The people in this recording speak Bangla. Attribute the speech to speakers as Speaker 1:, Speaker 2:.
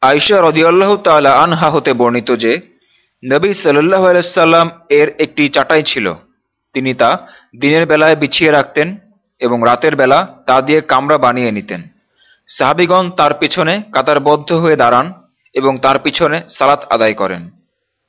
Speaker 1: আইসা রদিয়াল্লাহ তালা আনহা হতে বর্ণিত যে, নবী সাল্লাহ আলাইসাল্লাম এর একটি চাটাই ছিল। তিনি তা দিনের বেলায় বিছিয়ে রাখতেন এবং রাতের বেলা তা দিয়ে কামরা বানিয়ে নিতেন। সাহাবিগণ তার পিছনে কাতারবদ্ধ হয়ে দাঁড়ান এবং তার পিছনে সালাত আদায় করেন।